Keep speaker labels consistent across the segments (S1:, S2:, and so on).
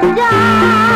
S1: 家。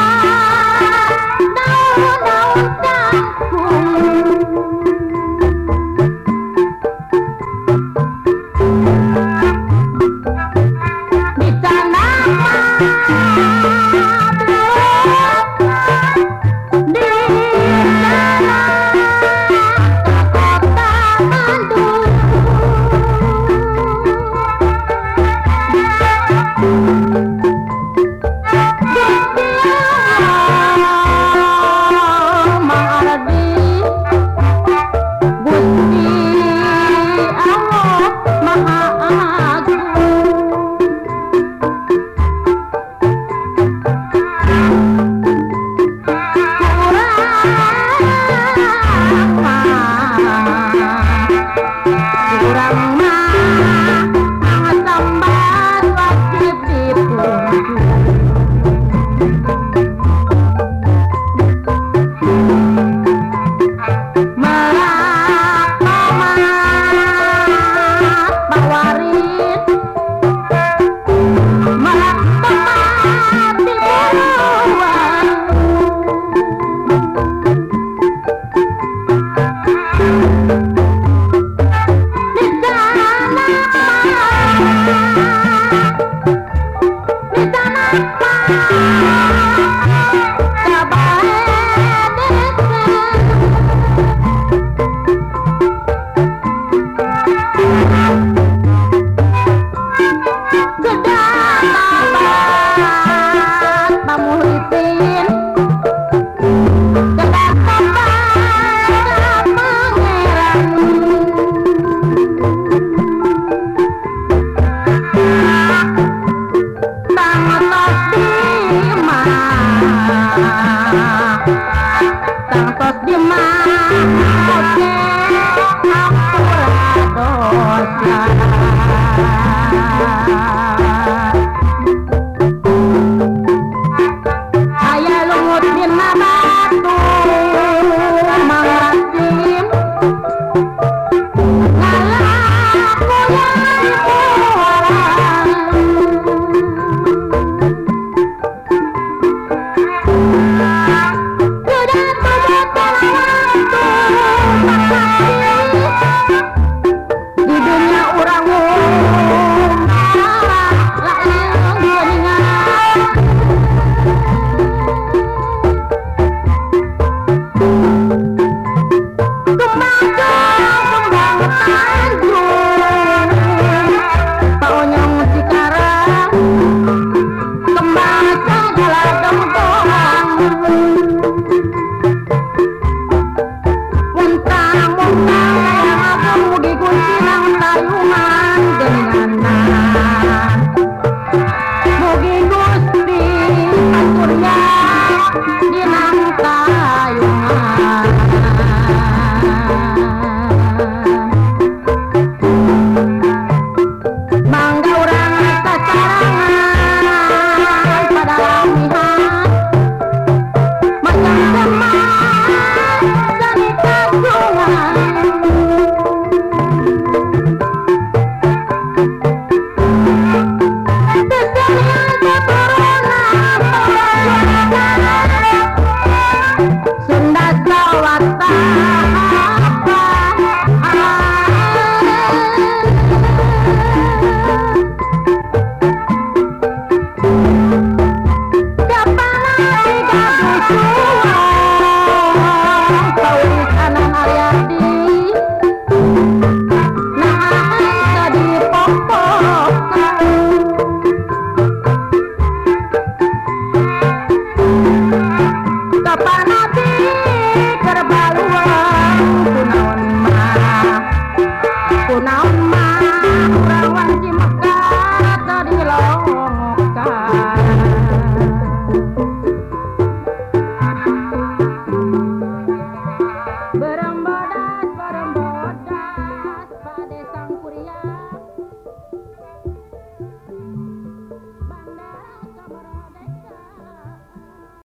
S1: kurang 怎？